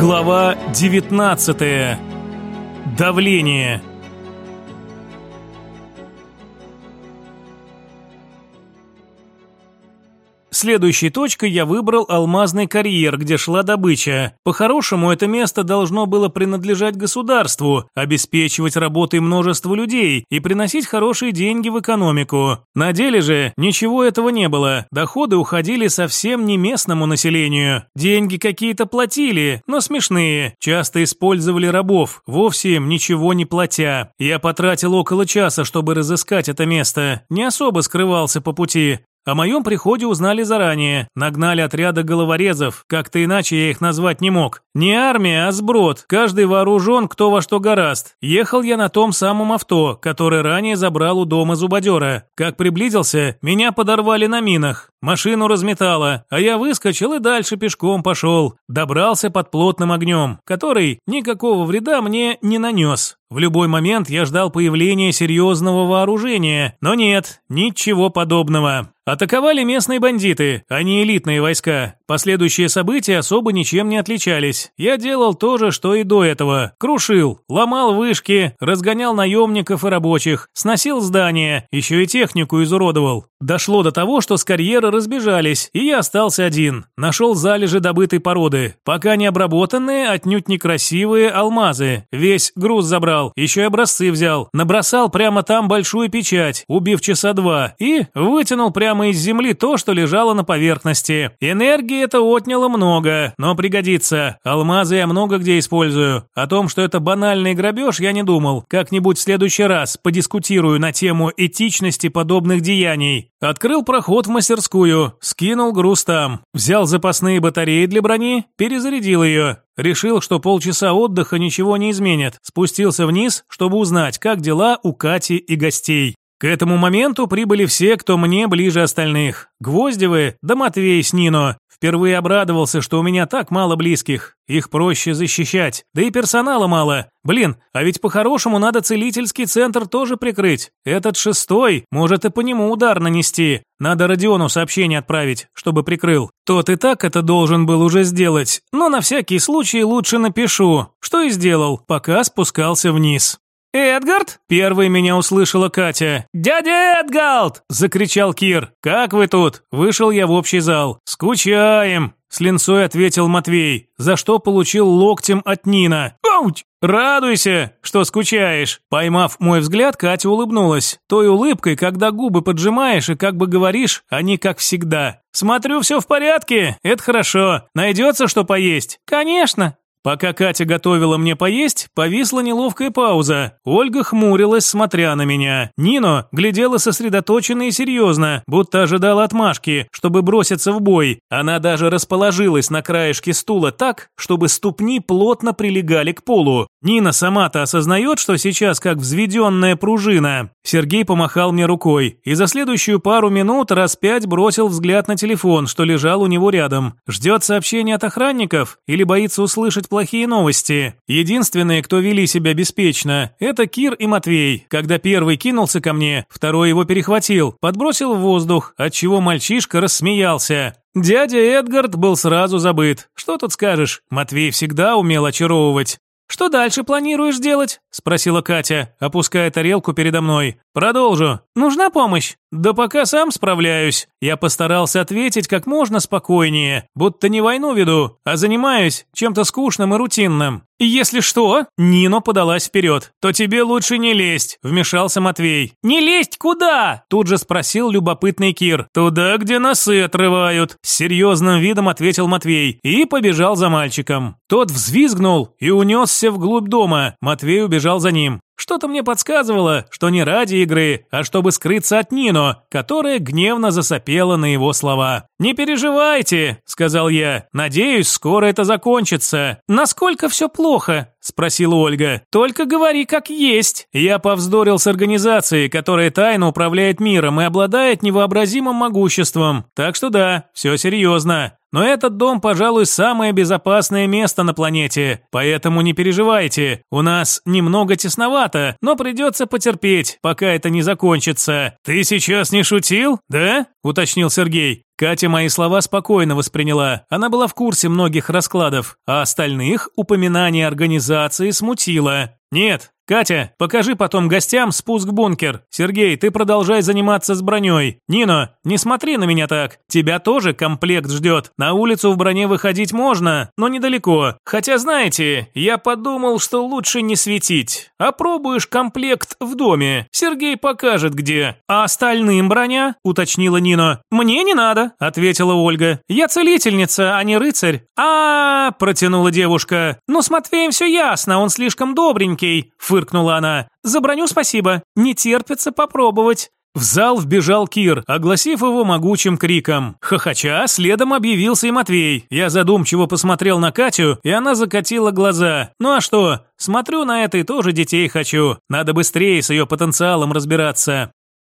Глава 19. Давление. Следующей точкой я выбрал алмазный карьер, где шла добыча. По-хорошему, это место должно было принадлежать государству, обеспечивать работой множество людей и приносить хорошие деньги в экономику. На деле же ничего этого не было. Доходы уходили совсем не местному населению. Деньги какие-то платили, но смешные. Часто использовали рабов, вовсе им ничего не платя. Я потратил около часа, чтобы разыскать это место. Не особо скрывался по пути. О моем приходе узнали заранее, нагнали отряда головорезов, как-то иначе я их назвать не мог. Не армия, а сброд, каждый вооружен кто во что гораст. Ехал я на том самом авто, которое ранее забрал у дома зубодера. Как приблизился, меня подорвали на минах. Машину разметало, а я выскочил и дальше пешком пошел. Добрался под плотным огнем, который никакого вреда мне не нанес. В любой момент я ждал появления серьезного вооружения, но нет, ничего подобного. Атаковали местные бандиты, а не элитные войска. Последующие события особо ничем не отличались. Я делал то же, что и до этого. Крушил, ломал вышки, разгонял наемников и рабочих, сносил здания, еще и технику изуродовал. Дошло до того, что с карьеры разбежались, и я остался один. Нашел залежи добытой породы. Пока не обработанные, отнюдь некрасивые алмазы. Весь груз забрал, еще и образцы взял. Набросал прямо там большую печать, убив часа два, и вытянул прямо из земли то, что лежало на поверхности. Энергии это отняло много, но пригодится. Алмазы я много где использую. О том, что это банальный грабеж, я не думал. Как-нибудь в следующий раз подискутирую на тему этичности подобных деяний. Открыл проход в мастерскую, скинул груз там, взял запасные батареи для брони, перезарядил ее. Решил, что полчаса отдыха ничего не изменит. Спустился вниз, чтобы узнать, как дела у Кати и гостей. К этому моменту прибыли все, кто мне ближе остальных. Гвоздевы, да Матвей с Нино. Впервые обрадовался, что у меня так мало близких. Их проще защищать. Да и персонала мало. Блин, а ведь по-хорошему надо целительский центр тоже прикрыть. Этот шестой может и по нему удар нанести. Надо Родиону сообщение отправить, чтобы прикрыл. Тот и так это должен был уже сделать. Но на всякий случай лучше напишу. Что и сделал, пока спускался вниз. «Эдгард?» – первой меня услышала Катя. «Дядя Эдгард!» – закричал Кир. «Как вы тут?» – вышел я в общий зал. «Скучаем!» – с линцой ответил Матвей, за что получил локтем от Нина. «Ауч!» «Радуйся, что скучаешь!» Поймав мой взгляд, Катя улыбнулась. Той улыбкой, когда губы поджимаешь и как бы говоришь, они как всегда. «Смотрю, все в порядке, это хорошо. Найдется, что поесть?» «Конечно!» Пока Катя готовила мне поесть, повисла неловкая пауза. Ольга хмурилась, смотря на меня. Нино глядела сосредоточенно и серьезно, будто ожидала отмашки, чтобы броситься в бой. Она даже расположилась на краешке стула так, чтобы ступни плотно прилегали к полу. Нина сама-то осознает, что сейчас как взведенная пружина. Сергей помахал мне рукой и за следующую пару минут раз пять бросил взгляд на телефон, что лежал у него рядом. Ждет сообщения от охранников или боится услышать плохие новости. Единственные, кто вели себя беспечно, это Кир и Матвей. Когда первый кинулся ко мне, второй его перехватил, подбросил в воздух, отчего мальчишка рассмеялся. Дядя Эдгард был сразу забыт. Что тут скажешь? Матвей всегда умел очаровывать. «Что дальше планируешь делать?» – спросила Катя, опуская тарелку передо мной. «Продолжу. Нужна помощь?» «Да пока сам справляюсь». Я постарался ответить как можно спокойнее, будто не войну веду, а занимаюсь чем-то скучным и рутинным. «Если что», – Нино подалась вперед, – «то тебе лучше не лезть», – вмешался Матвей. «Не лезть куда?» – тут же спросил любопытный Кир. «Туда, где носы отрывают», – с серьезным видом ответил Матвей и побежал за мальчиком. Тот взвизгнул и унесся вглубь дома. Матвей убежал за ним. Что-то мне подсказывало, что не ради игры, а чтобы скрыться от Нино, которая гневно засопела на его слова. «Не переживайте», — сказал я. «Надеюсь, скоро это закончится». «Насколько все плохо?» – спросила Ольга. «Только говори как есть». Я повздорил с организацией, которая тайно управляет миром и обладает невообразимым могуществом. Так что да, все серьезно. Но этот дом, пожалуй, самое безопасное место на планете, поэтому не переживайте. У нас немного тесновато, но придется потерпеть, пока это не закончится. Ты сейчас не шутил, да? уточнил Сергей. Катя мои слова спокойно восприняла. Она была в курсе многих раскладов, а остальных упоминание организации смутило. «Нет, Катя, покажи потом гостям спуск-бункер. Сергей, ты продолжай заниматься с броней. Нино, не смотри на меня так. Тебя тоже комплект ждет. На улицу в броне выходить можно, но недалеко. Хотя, знаете, я подумал, что лучше не светить. Опробуешь комплект в доме. Сергей покажет, где. А остальным броня?» – уточнила Нино. «Мне не надо», – ответила Ольга. «Я целительница, а не рыцарь». А, -а, -а протянула девушка. «Ну, с Матвеем все ясно, он слишком добренький», – фыркнула она. «За броню спасибо. Не терпится попробовать». В зал вбежал Кир, огласив его могучим криком. Хохоча, следом объявился и Матвей. Я задумчиво посмотрел на Катю, и она закатила глаза. Ну а что? Смотрю на это и тоже детей хочу. Надо быстрее с ее потенциалом разбираться.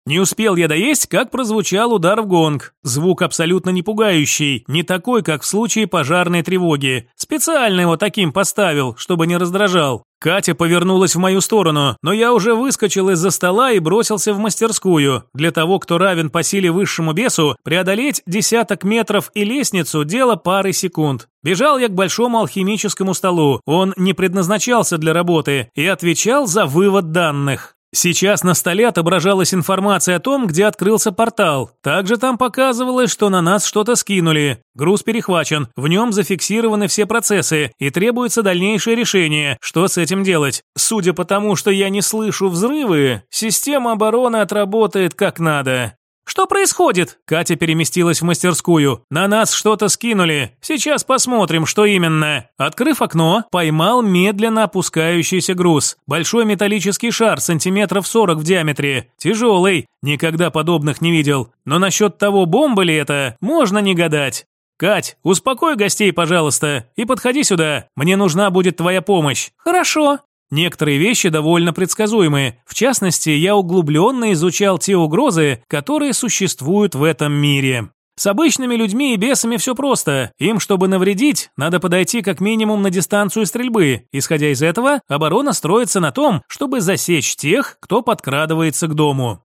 Не успел я доесть, как прозвучал удар в гонг. Звук абсолютно не пугающий, не такой, как в случае пожарной тревоги. Специально его таким поставил, чтобы не раздражал. Катя повернулась в мою сторону, но я уже выскочил из-за стола и бросился в мастерскую. Для того, кто равен по силе высшему бесу, преодолеть десяток метров и лестницу – дело пары секунд. Бежал я к большому алхимическому столу. Он не предназначался для работы и отвечал за вывод данных. Сейчас на столе отображалась информация о том, где открылся портал. Также там показывалось, что на нас что-то скинули. Груз перехвачен, в нем зафиксированы все процессы и требуется дальнейшее решение, что с этим делать. Судя по тому, что я не слышу взрывы, система обороны отработает как надо. «Что происходит?» Катя переместилась в мастерскую. «На нас что-то скинули. Сейчас посмотрим, что именно». Открыв окно, поймал медленно опускающийся груз. Большой металлический шар, сантиметров 40 в диаметре. Тяжелый. Никогда подобных не видел. Но насчет того, бомба ли это, можно не гадать. «Кать, успокой гостей, пожалуйста, и подходи сюда. Мне нужна будет твоя помощь». «Хорошо». Некоторые вещи довольно предсказуемы. В частности, я углубленно изучал те угрозы, которые существуют в этом мире. С обычными людьми и бесами все просто. Им, чтобы навредить, надо подойти как минимум на дистанцию стрельбы. Исходя из этого, оборона строится на том, чтобы засечь тех, кто подкрадывается к дому.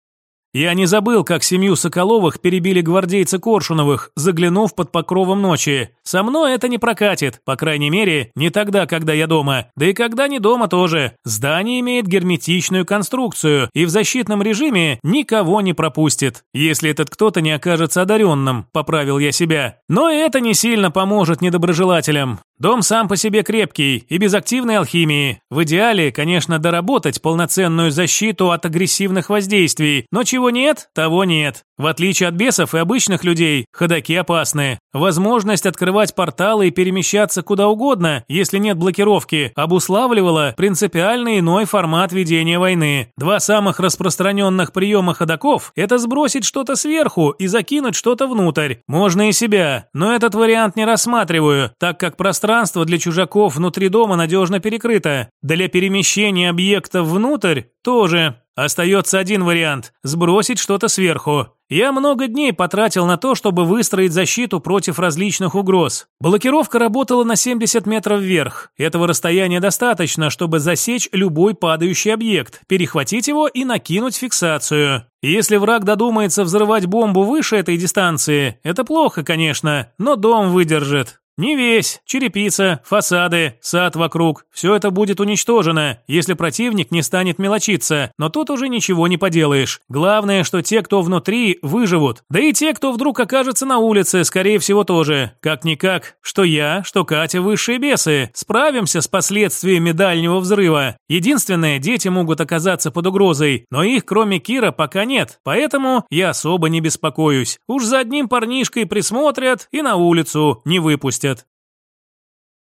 Я не забыл, как семью Соколовых перебили гвардейцы Коршуновых, заглянув под покровом ночи. Со мной это не прокатит, по крайней мере, не тогда, когда я дома. Да и когда не дома тоже. Здание имеет герметичную конструкцию и в защитном режиме никого не пропустит. Если этот кто-то не окажется одаренным, поправил я себя. Но это не сильно поможет недоброжелателям. Дом сам по себе крепкий и без активной алхимии. В идеале, конечно, доработать полноценную защиту от агрессивных воздействий, но чего нет, того нет. В отличие от бесов и обычных людей, ходаки опасны. Возможность открывать порталы и перемещаться куда угодно, если нет блокировки, обуславливала принципиально иной формат ведения войны. Два самых распространенных приема ходаков – это сбросить что-то сверху и закинуть что-то внутрь. Можно и себя, но этот вариант не рассматриваю, так как пространство для чужаков внутри дома надежно перекрыто. Для перемещения объектов внутрь тоже. Остается один вариант – сбросить что-то сверху. Я много дней потратил на то, чтобы выстроить защиту против различных угроз. Блокировка работала на 70 метров вверх. Этого расстояния достаточно, чтобы засечь любой падающий объект, перехватить его и накинуть фиксацию. Если враг додумается взрывать бомбу выше этой дистанции, это плохо, конечно, но дом выдержит. Не весь, черепица, фасады, сад вокруг. Все это будет уничтожено, если противник не станет мелочиться, но тут уже ничего не поделаешь. Главное, что те, кто внутри, выживут. Да и те, кто вдруг окажется на улице, скорее всего тоже. Как-никак, что я, что Катя высшие бесы. Справимся с последствиями дальнего взрыва. Единственное, дети могут оказаться под угрозой, но их кроме Кира пока нет, поэтому я особо не беспокоюсь. Уж за одним парнишкой присмотрят и на улицу не выпустят.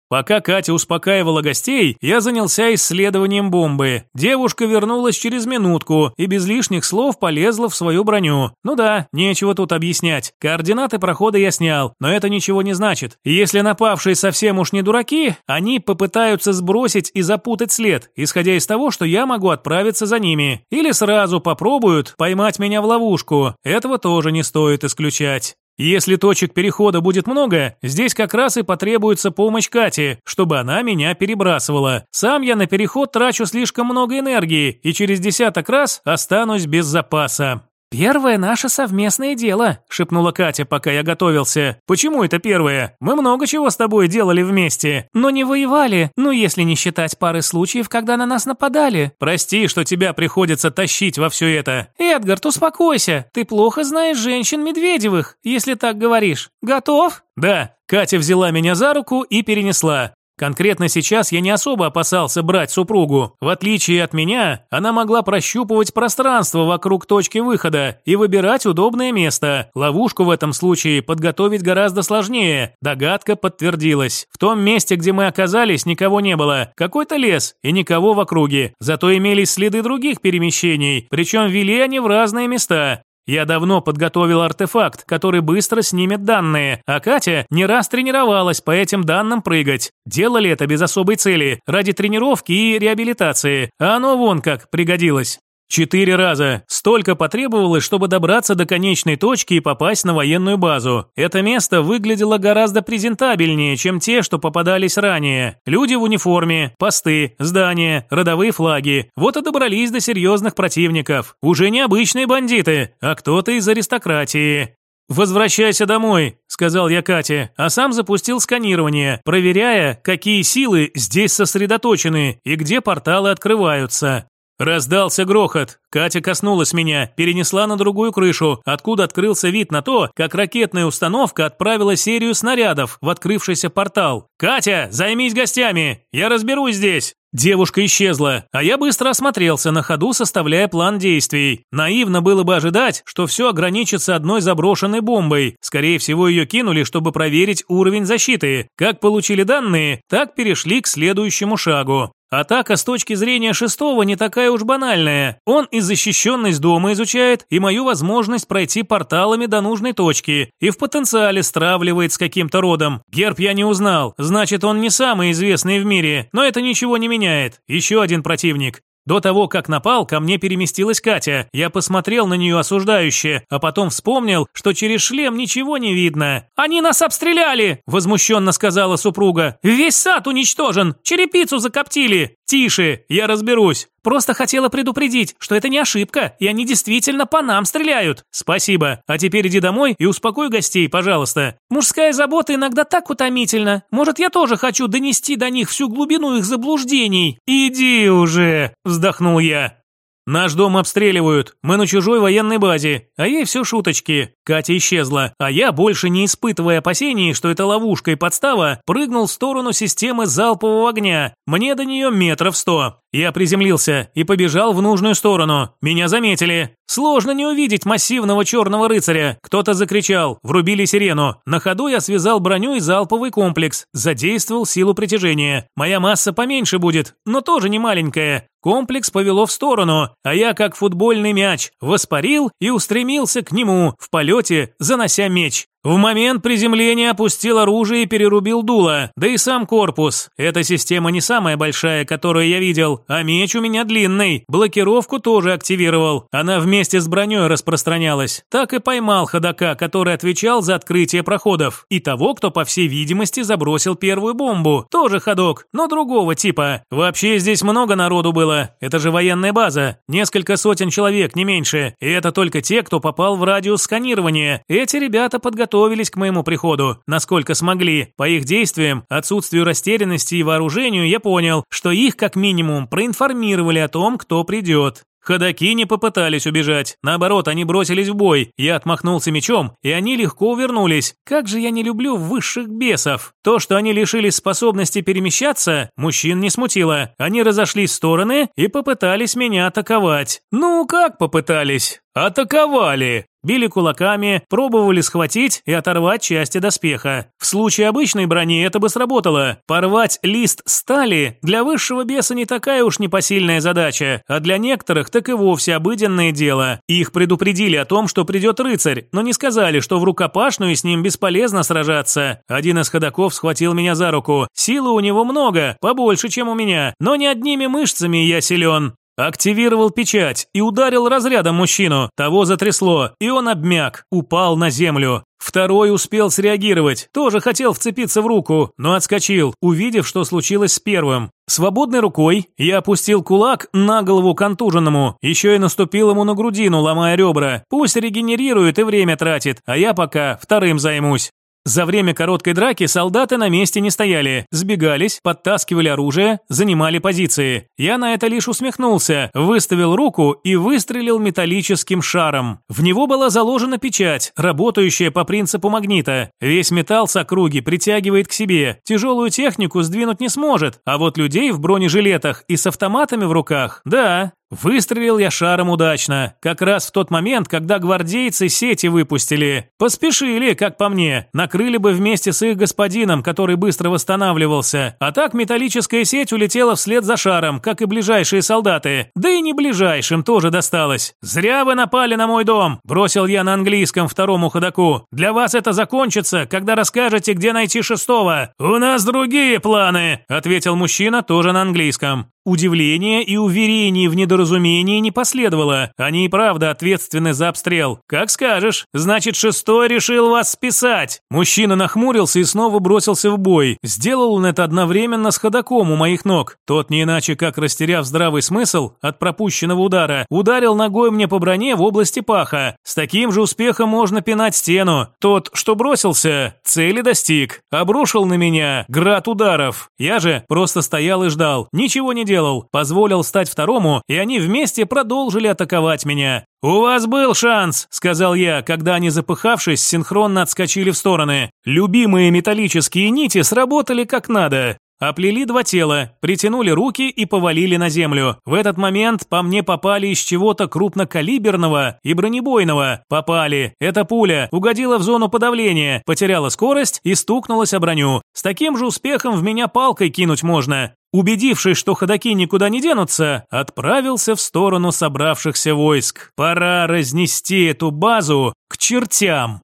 Пока Катя успокаивала гостей, я занялся исследованием бомбы. Девушка вернулась через минутку и без лишних слов полезла в свою броню. Ну да, нечего тут объяснять. Координаты прохода я снял, но это ничего не значит. Если напавшие совсем уж не дураки, они попытаются сбросить и запутать след, исходя из того, что я могу отправиться за ними. Или сразу попробуют поймать меня в ловушку. Этого тоже не стоит исключать. Если точек перехода будет много, здесь как раз и потребуется помощь Кати, чтобы она меня перебрасывала. Сам я на переход трачу слишком много энергии и через десяток раз останусь без запаса. «Первое наше совместное дело», – шепнула Катя, пока я готовился. «Почему это первое? Мы много чего с тобой делали вместе, но не воевали, ну если не считать пары случаев, когда на нас нападали. Прости, что тебя приходится тащить во все это». «Эдгард, успокойся, ты плохо знаешь женщин Медведевых, если так говоришь. Готов?» «Да». Катя взяла меня за руку и перенесла. Конкретно сейчас я не особо опасался брать супругу. В отличие от меня, она могла прощупывать пространство вокруг точки выхода и выбирать удобное место. Ловушку в этом случае подготовить гораздо сложнее. Догадка подтвердилась. В том месте, где мы оказались, никого не было. Какой-то лес и никого в округе. Зато имелись следы других перемещений, причем вели они в разные места. Я давно подготовил артефакт, который быстро снимет данные, а Катя не раз тренировалась по этим данным прыгать. Делали это без особой цели, ради тренировки и реабилитации, а оно вон как пригодилось. Четыре раза. Столько потребовалось, чтобы добраться до конечной точки и попасть на военную базу. Это место выглядело гораздо презентабельнее, чем те, что попадались ранее. Люди в униформе, посты, здания, родовые флаги. Вот и добрались до серьезных противников. Уже не обычные бандиты, а кто-то из аристократии. «Возвращайся домой», – сказал я Кате, а сам запустил сканирование, проверяя, какие силы здесь сосредоточены и где порталы открываются. Раздался грохот. Катя коснулась меня, перенесла на другую крышу, откуда открылся вид на то, как ракетная установка отправила серию снарядов в открывшийся портал. «Катя, займись гостями! Я разберусь здесь!» Девушка исчезла, а я быстро осмотрелся на ходу, составляя план действий. Наивно было бы ожидать, что все ограничится одной заброшенной бомбой. Скорее всего, ее кинули, чтобы проверить уровень защиты. Как получили данные, так перешли к следующему шагу. Атака с точки зрения шестого не такая уж банальная. Он и защищенность дома изучает, и мою возможность пройти порталами до нужной точки, и в потенциале стравливает с каким-то родом. Герб я не узнал, значит он не самый известный в мире, но это ничего не меняет. Еще один противник. До того, как напал, ко мне переместилась Катя. Я посмотрел на нее осуждающе, а потом вспомнил, что через шлем ничего не видно. «Они нас обстреляли!» – возмущенно сказала супруга. «Весь сад уничтожен! Черепицу закоптили!» «Тише, я разберусь. Просто хотела предупредить, что это не ошибка, и они действительно по нам стреляют. Спасибо. А теперь иди домой и успокой гостей, пожалуйста. Мужская забота иногда так утомительна. Может, я тоже хочу донести до них всю глубину их заблуждений. Иди уже, вздохнул я. «Наш дом обстреливают. Мы на чужой военной базе. А ей все шуточки. Катя исчезла. А я, больше не испытывая опасений, что это ловушка и подстава, прыгнул в сторону системы залпового огня. Мне до нее метров сто. Я приземлился и побежал в нужную сторону. Меня заметили. Сложно не увидеть массивного черного рыцаря. Кто-то закричал, врубили сирену. На ходу я связал броню и залповый комплекс. Задействовал силу притяжения. Моя масса поменьше будет, но тоже не маленькая. Комплекс повело в сторону, а я, как футбольный мяч, воспарил и устремился к нему, в полете, занося меч. В момент приземления опустил оружие и перерубил дуло, да и сам корпус. Эта система не самая большая, которую я видел, а меч у меня длинный. Блокировку тоже активировал. Она вместе с броней распространялась. Так и поймал ходока, который отвечал за открытие проходов. И того, кто, по всей видимости, забросил первую бомбу. Тоже ходок, но другого типа. Вообще здесь много народу было. Это же военная база. Несколько сотен человек, не меньше. И это только те, кто попал в радиус сканирования. Эти ребята подготовлены готовились к моему приходу, насколько смогли. По их действиям, отсутствию растерянности и вооружению я понял, что их как минимум проинформировали о том, кто придет. Ходаки не попытались убежать. Наоборот, они бросились в бой. Я отмахнулся мечом, и они легко увернулись. Как же я не люблю высших бесов. То, что они лишились способности перемещаться, мужчин не смутило. Они разошлись в стороны и попытались меня атаковать. Ну, как попытались? Атаковали! Били кулаками, пробовали схватить и оторвать части доспеха. В случае обычной брони это бы сработало. Порвать лист стали для высшего беса не такая уж непосильная задача, а для некоторых так и вовсе обыденное дело. Их предупредили о том, что придет рыцарь, но не сказали, что в рукопашную с ним бесполезно сражаться. Один из ходаков схватил меня за руку. Силы у него много, побольше, чем у меня, но не одними мышцами я силен. Активировал печать и ударил разрядом мужчину. Того затрясло, и он обмяк, упал на землю. Второй успел среагировать, тоже хотел вцепиться в руку, но отскочил, увидев, что случилось с первым. Свободной рукой я опустил кулак на голову контуженному, еще и наступил ему на грудину, ломая ребра. Пусть регенерирует и время тратит, а я пока вторым займусь. За время короткой драки солдаты на месте не стояли, сбегались, подтаскивали оружие, занимали позиции. Я на это лишь усмехнулся, выставил руку и выстрелил металлическим шаром. В него была заложена печать, работающая по принципу магнита. Весь металл с округи притягивает к себе, тяжелую технику сдвинуть не сможет, а вот людей в бронежилетах и с автоматами в руках, да, Выстрелил я шаром удачно, как раз в тот момент, когда гвардейцы сети выпустили. Поспешили, как по мне, накрыли бы вместе с их господином, который быстро восстанавливался. А так металлическая сеть улетела вслед за шаром, как и ближайшие солдаты. Да и не ближайшим тоже досталось. «Зря вы напали на мой дом», – бросил я на английском второму ходаку. «Для вас это закончится, когда расскажете, где найти шестого». «У нас другие планы», – ответил мужчина тоже на английском. Удивления и уверений в недоразумении не последовало. Они и правда ответственны за обстрел. Как скажешь. Значит, шестой решил вас списать. Мужчина нахмурился и снова бросился в бой. Сделал он это одновременно с ходаком у моих ног. Тот, не иначе как растеряв здравый смысл от пропущенного удара, ударил ногой мне по броне в области паха. С таким же успехом можно пинать стену. Тот, что бросился, цели достиг. Обрушил на меня град ударов. Я же просто стоял и ждал. Ничего не делал сделал, позволил стать второму, и они вместе продолжили атаковать меня. «У вас был шанс», – сказал я, когда они, запыхавшись, синхронно отскочили в стороны. Любимые металлические нити сработали как надо. Оплели два тела, притянули руки и повалили на землю. В этот момент по мне попали из чего-то крупнокалиберного и бронебойного. Попали. Эта пуля угодила в зону подавления, потеряла скорость и стукнулась о броню. С таким же успехом в меня палкой кинуть можно. Убедившись, что ходаки никуда не денутся, отправился в сторону собравшихся войск. Пора разнести эту базу к чертям.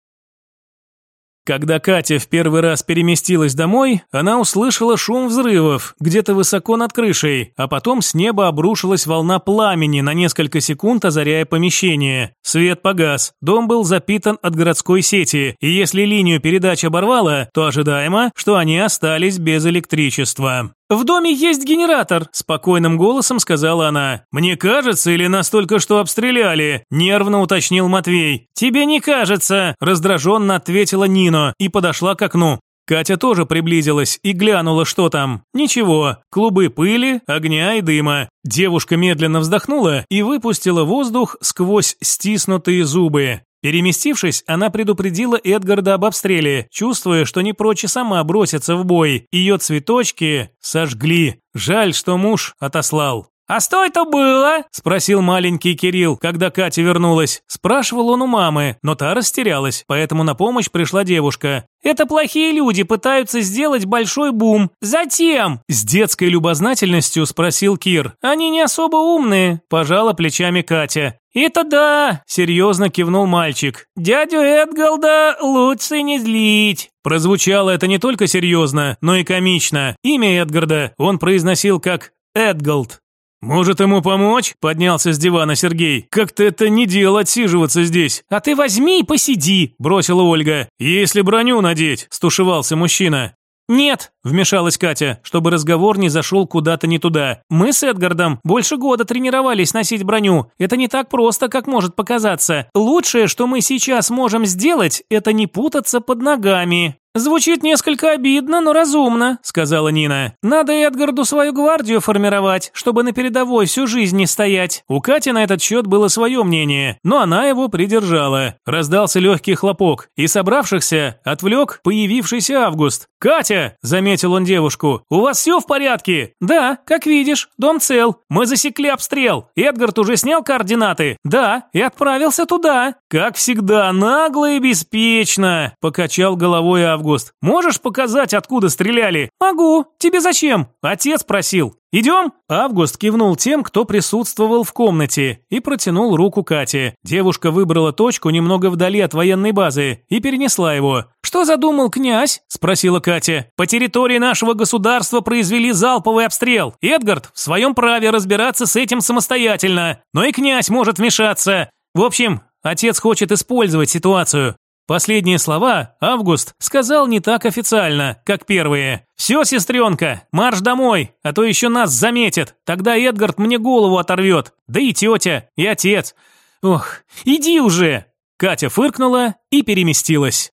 Когда Катя в первый раз переместилась домой, она услышала шум взрывов где-то высоко над крышей, а потом с неба обрушилась волна пламени на несколько секунд, озаряя помещение. Свет погас, дом был запитан от городской сети, и если линию передач оборвало, то ожидаемо, что они остались без электричества. «В доме есть генератор», – спокойным голосом сказала она. «Мне кажется, или нас только что обстреляли?» – нервно уточнил Матвей. «Тебе не кажется», – раздраженно ответила Нино и подошла к окну. Катя тоже приблизилась и глянула, что там. Ничего, клубы пыли, огня и дыма. Девушка медленно вздохнула и выпустила воздух сквозь стиснутые зубы. Переместившись, она предупредила Эдгарда об обстреле, чувствуя, что не прочь сама броситься в бой. Ее цветочки сожгли. Жаль, что муж отослал. «А что это было?» – спросил маленький Кирилл, когда Катя вернулась. Спрашивал он у мамы, но та растерялась, поэтому на помощь пришла девушка. «Это плохие люди пытаются сделать большой бум. Затем!» С детской любознательностью спросил Кир. «Они не особо умные», – пожала плечами Катя. «Это да!» – серьезно кивнул мальчик. «Дядю Эдгалда лучше не злить!» Прозвучало это не только серьезно, но и комично. Имя Эдгарда он произносил как Эдгалд. «Может ему помочь?» – поднялся с дивана Сергей. «Как-то это не дело отсиживаться здесь». «А ты возьми и посиди», – бросила Ольга. «Если броню надеть», – стушевался мужчина. «Нет», – вмешалась Катя, чтобы разговор не зашел куда-то не туда. «Мы с Эдгардом больше года тренировались носить броню. Это не так просто, как может показаться. Лучшее, что мы сейчас можем сделать, это не путаться под ногами». «Звучит несколько обидно, но разумно», – сказала Нина. «Надо Эдгарду свою гвардию формировать, чтобы на передовой всю жизнь не стоять». У Кати на этот счет было свое мнение, но она его придержала. Раздался легкий хлопок, и собравшихся отвлек появившийся Август. «Катя!» – заметил он девушку. «У вас все в порядке?» «Да, как видишь, дом цел. Мы засекли обстрел. Эдгард уже снял координаты?» «Да, и отправился туда». «Как всегда, нагло и беспечно», – покачал головой. Август. Можешь показать, откуда стреляли? Могу. Тебе зачем? Отец просил. «Идем?» Август кивнул тем, кто присутствовал в комнате, и протянул руку Кате. Девушка выбрала точку немного вдали от военной базы и перенесла его. «Что задумал князь?» – спросила Катя. «По территории нашего государства произвели залповый обстрел. Эдгард в своем праве разбираться с этим самостоятельно, но и князь может вмешаться. В общем, отец хочет использовать ситуацию. Последние слова Август сказал не так официально, как первые. «Все, сестренка, марш домой, а то еще нас заметят. Тогда Эдгард мне голову оторвет. Да и тетя, и отец. Ох, иди уже!» Катя фыркнула и переместилась.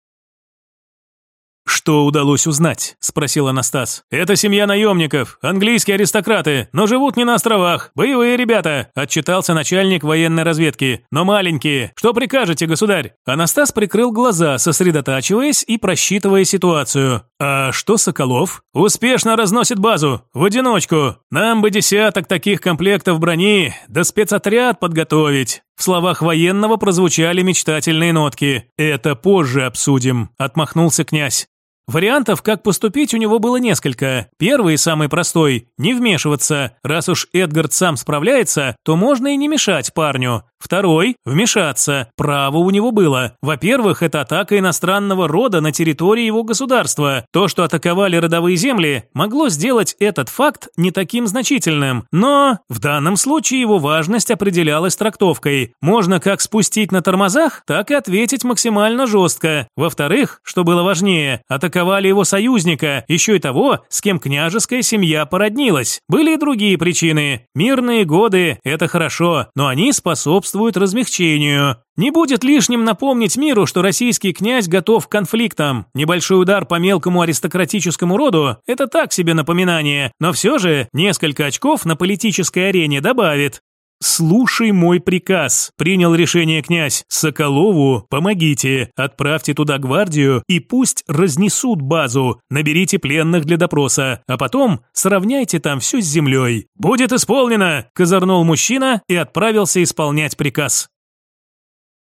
«Что удалось узнать?» – спросил Анастас. «Это семья наемников, английские аристократы, но живут не на островах, боевые ребята», – отчитался начальник военной разведки. «Но маленькие. Что прикажете, государь?» Анастас прикрыл глаза, сосредотачиваясь и просчитывая ситуацию. «А что Соколов?» «Успешно разносит базу. В одиночку. Нам бы десяток таких комплектов брони, да спецотряд подготовить». В словах военного прозвучали мечтательные нотки. «Это позже обсудим», – отмахнулся князь. Вариантов, как поступить, у него было несколько. Первый, самый простой – не вмешиваться. Раз уж Эдгард сам справляется, то можно и не мешать парню. Второй – вмешаться. Право у него было. Во-первых, это атака иностранного рода на территории его государства. То, что атаковали родовые земли, могло сделать этот факт не таким значительным. Но в данном случае его важность определялась трактовкой. Можно как спустить на тормозах, так и ответить максимально жестко. Во-вторых, что было важнее, атаковали его союзника, еще и того, с кем княжеская семья породнилась. Были и другие причины. Мирные годы – это хорошо, но они способствуют размягчению. Не будет лишним напомнить миру, что российский князь готов к конфликтам. Небольшой удар по мелкому аристократическому роду – это так себе напоминание, но все же несколько очков на политической арене добавит. «Слушай мой приказ», – принял решение князь. «Соколову помогите, отправьте туда гвардию и пусть разнесут базу, наберите пленных для допроса, а потом сравняйте там все с землей». «Будет исполнено», – козырнул мужчина и отправился исполнять приказ.